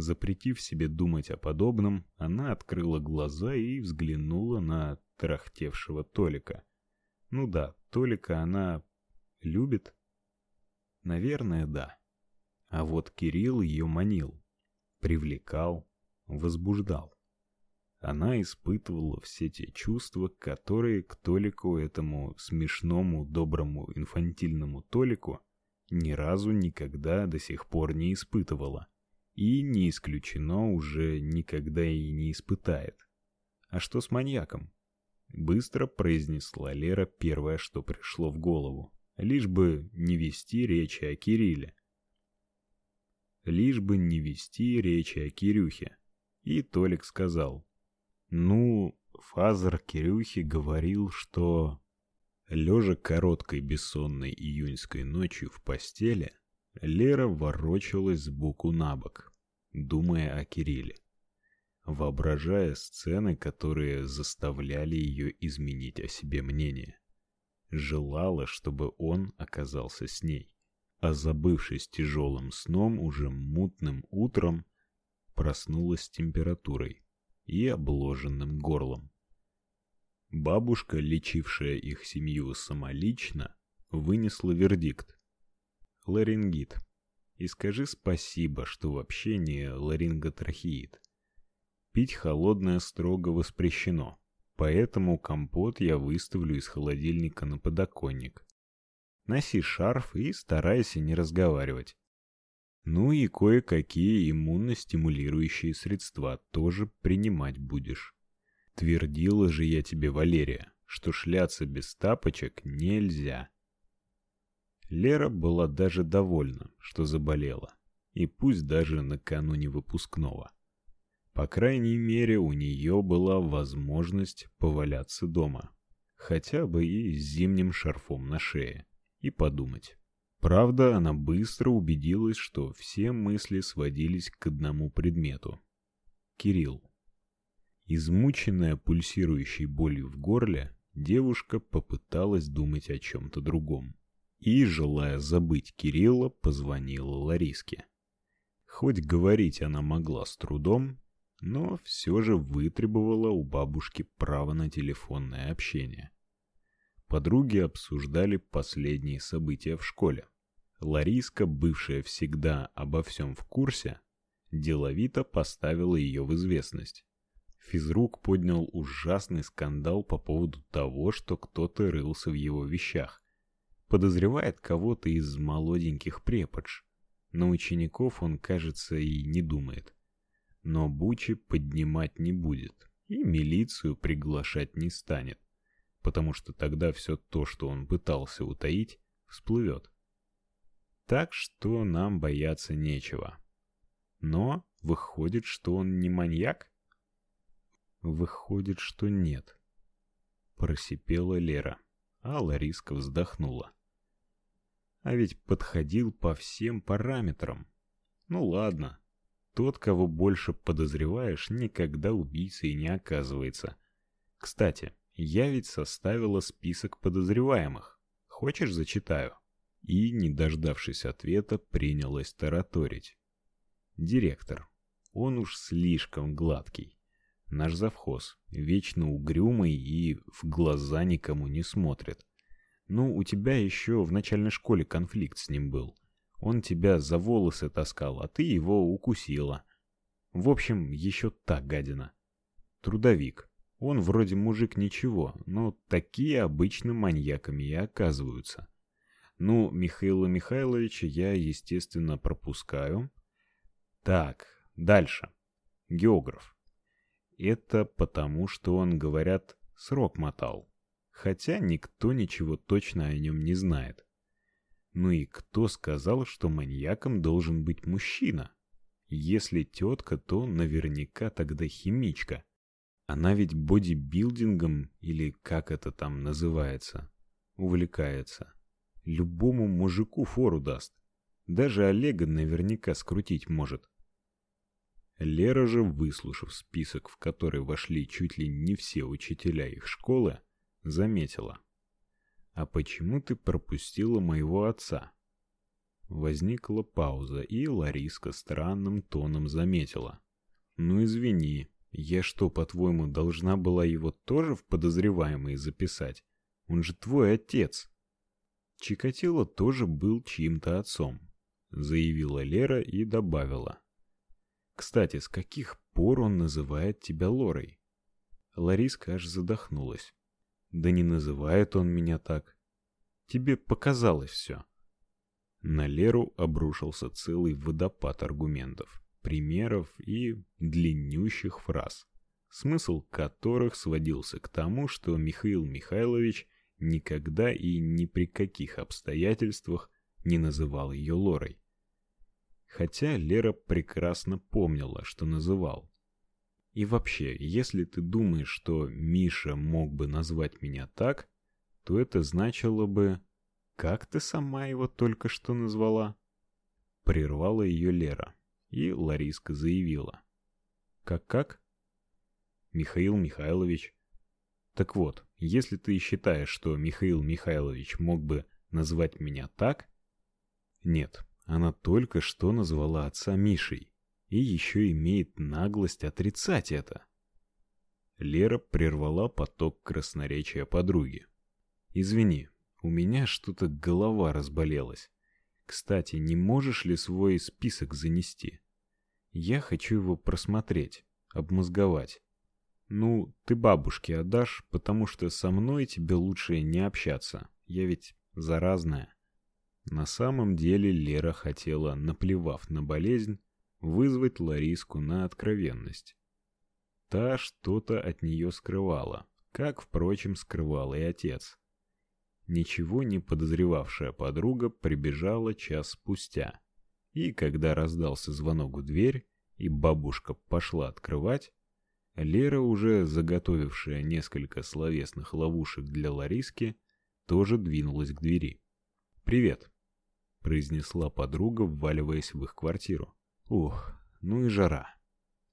Запретив себе думать о подобном, она открыла глаза и взглянула на тарахтевшего Толика. Ну да, Толика она любит? Наверное, да. А вот Кирилл ее манил, привлекал, возбуждал. Она испытывала все те чувства, которые к Толику этому смешному, доброму, инфантильному Толику ни разу никогда до сих пор не испытывала. И не исключено уже никогда и не испытает. А что с маньяком? Быстро произнесла Лера первое, что пришло в голову. Лишь бы не вести речи о Кирилле. Лишь бы не вести речи о Кирюхе. И Толик сказал. Ну, Father Кирюхи говорил, что... Лежа короткой бессонной июньской ночью в постели, Лера ворочалась сбоку на бок, думая о Кирилле, воображая сцены, которые заставляли ее изменить о себе мнение. Желала, чтобы он оказался с ней, а забывшись тяжелым сном уже мутным утром, проснулась с температурой и обложенным горлом. Бабушка, лечившая их семью самолично, вынесла вердикт. Ларингит. И скажи спасибо, что вообще не ларинготрахеид. Пить холодное строго воспрещено, поэтому компот я выставлю из холодильника на подоконник. Носи шарф и старайся не разговаривать. Ну и кое-какие иммуностимулирующие средства тоже принимать будешь. Твердила же я тебе, Валерия, что шляться без тапочек нельзя. Лера была даже довольна, что заболела, и пусть даже накануне выпускного. По крайней мере, у нее была возможность поваляться дома, хотя бы и с зимним шарфом на шее, и подумать. Правда, она быстро убедилась, что все мысли сводились к одному предмету Кирилл. Измученная пульсирующей болью в горле, девушка попыталась думать о чем то другом и, желая забыть Кирилла, позвонила Лариске. Хоть говорить она могла с трудом, но все же вытребовала у бабушки право на телефонное общение. Подруги обсуждали последние события в школе. Лариска, бывшая всегда обо всем в курсе, деловито поставила ее в известность. Физрук поднял ужасный скандал по поводу того, что кто-то рылся в его вещах. Подозревает кого-то из молоденьких преподш. На учеников он, кажется, и не думает. Но Бучи поднимать не будет и милицию приглашать не станет, потому что тогда все то, что он пытался утаить, всплывет. Так что нам бояться нечего. Но выходит, что он не маньяк? Выходит, что нет. Просипела Лера, а Лариска вздохнула. А ведь подходил по всем параметрам. Ну ладно. Тот, кого больше подозреваешь, никогда убийцей не оказывается. Кстати, я ведь составила список подозреваемых. Хочешь, зачитаю? И, не дождавшись ответа, принялась тараторить. Директор. Он уж слишком гладкий наш завхоз, вечно угрюмый и в глаза никому не смотрит. Ну, у тебя еще в начальной школе конфликт с ним был. Он тебя за волосы таскал, а ты его укусила. В общем, еще та гадина. Трудовик. Он вроде мужик ничего, но такие обычно маньяками и оказываются. Ну, Михаила Михайловича я, естественно, пропускаю. Так, дальше. Географ. Это потому, что он, говорят, срок мотал. Хотя никто ничего точно о нем не знает. Ну и кто сказал, что маньяком должен быть мужчина? Если тетка, то наверняка тогда химичка. Она ведь бодибилдингом или как это там называется, увлекается. Любому мужику фору даст. Даже Олега наверняка скрутить может. Лера же, выслушав список, в который вошли чуть ли не все учителя их школы, заметила: "А почему ты пропустила моего отца?" Возникла пауза, и Лариска странным тоном заметила. «Ну извини, я что, по-твоему, должна была его тоже в подозреваемые записать? Он же твой отец!» Чикатило тоже был чьим-то отцом, заявила Лера и добавила. «Кстати, с каких пор он называет тебя Лорой?» Лариска аж задохнулась. «Да не называет он меня так. Тебе показалось все». На Леру обрушился целый водопад аргументов, примеров и длиннющих фраз, смысл которых сводился к тому, что Михаил Михайлович никогда и ни при каких обстоятельствах не называл ее Лорой. Хотя Лера прекрасно помнила, что называл. И вообще, если ты думаешь, что Миша мог бы назвать меня так, то это значило бы как ты сама его только что назвала? Прервала ее Лера, и Лариска заявила: Как-как? Михаил Михайлович. Так вот, если ты считаешь, что Михаил Михайлович мог бы назвать меня так? Нет, она только что назвала отца Мишей и еще имеет наглость отрицать это. Лера прервала поток красноречия подруги. Извини, у меня что-то голова разболелась. Кстати, не можешь ли свой список занести? Я хочу его просмотреть, обмозговать. Ну, ты бабушке отдашь, потому что со мной тебе лучше не общаться. Я ведь заразная. На самом деле Лера хотела, наплевав на болезнь, вызвать Лариску на откровенность. Та что-то от нее скрывала, как, впрочем, скрывал и отец. Ничего не подозревавшая подруга прибежала час спустя. И когда раздался звонок в дверь, и бабушка пошла открывать, Лера, уже заготовившая несколько словесных ловушек для Лариски, тоже двинулась к двери. «Привет», — произнесла подруга, вваливаясь в их квартиру. «Ух, ну и жара.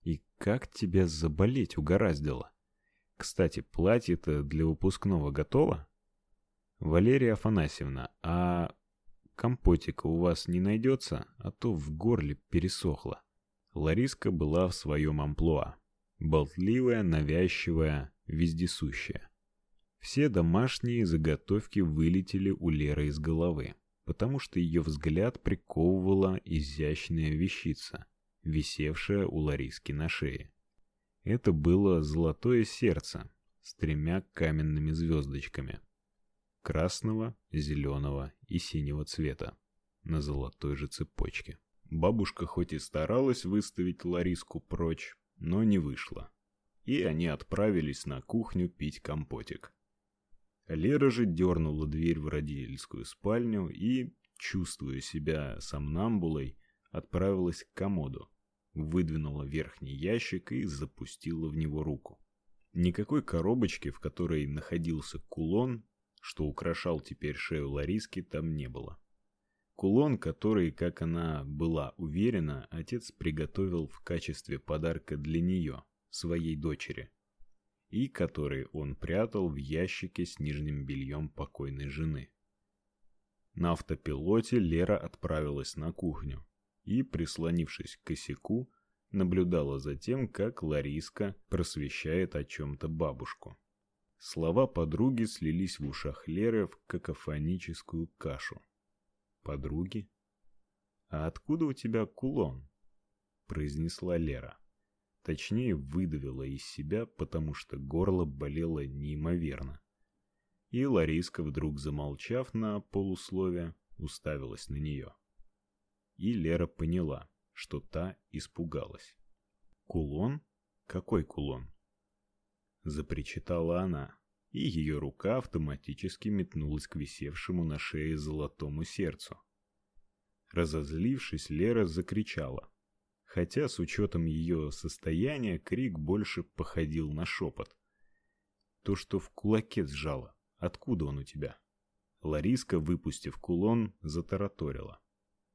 И как тебя заболеть угораздило? Кстати, платье-то для выпускного готово?» Валерия Афанасьевна, а компотика у вас не найдется, а то в горле пересохло. Лариска была в своем амплуа. Болтливая, навязчивая, вездесущая. Все домашние заготовки вылетели у Леры из головы, потому что ее взгляд приковывала изящная вещица, висевшая у Лариски на шее. Это было золотое сердце с тремя каменными звездочками красного, зеленого и синего цвета на золотой же цепочке. Бабушка хоть и старалась выставить Лариску прочь, но не вышло. И они отправились на кухню пить компотик. Лера же дернула дверь в родительскую спальню и, чувствуя себя сомнамбулой, отправилась к комоду, выдвинула верхний ящик и запустила в него руку. Никакой коробочки, в которой находился кулон, что украшал теперь шею Лариски, там не было. Кулон, который, как она была уверена, отец приготовил в качестве подарка для нее, своей дочери, и который он прятал в ящике с нижним бельем покойной жены. На автопилоте Лера отправилась на кухню и, прислонившись к косяку, наблюдала за тем, как Лариска просвещает о чем-то бабушку. Слова подруги слились в ушах Леры в какофоническую кашу. Подруги? А откуда у тебя кулон? произнесла Лера. Точнее, выдавила из себя, потому что горло болело неимоверно. И Лариска, вдруг замолчав на полуслове, уставилась на нее. И Лера поняла, что та испугалась. Кулон? Какой кулон? запричитала она, и ее рука автоматически метнулась к висевшему на шее золотому сердцу. Разозлившись, Лера закричала. Хотя с учетом ее состояния крик больше походил на шепот. То, что в кулаке сжало. Откуда он у тебя? Лариска, выпустив кулон, затараторила.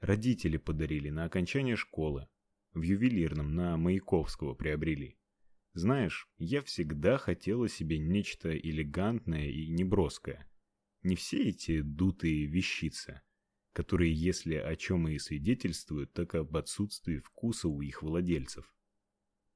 Родители подарили на окончание школы. В ювелирном на Маяковского приобрели. Знаешь, я всегда хотела себе нечто элегантное и неброское. Не все эти дутые вещицы. Которые, если о чем и свидетельствуют, так об отсутствии вкуса у их владельцев.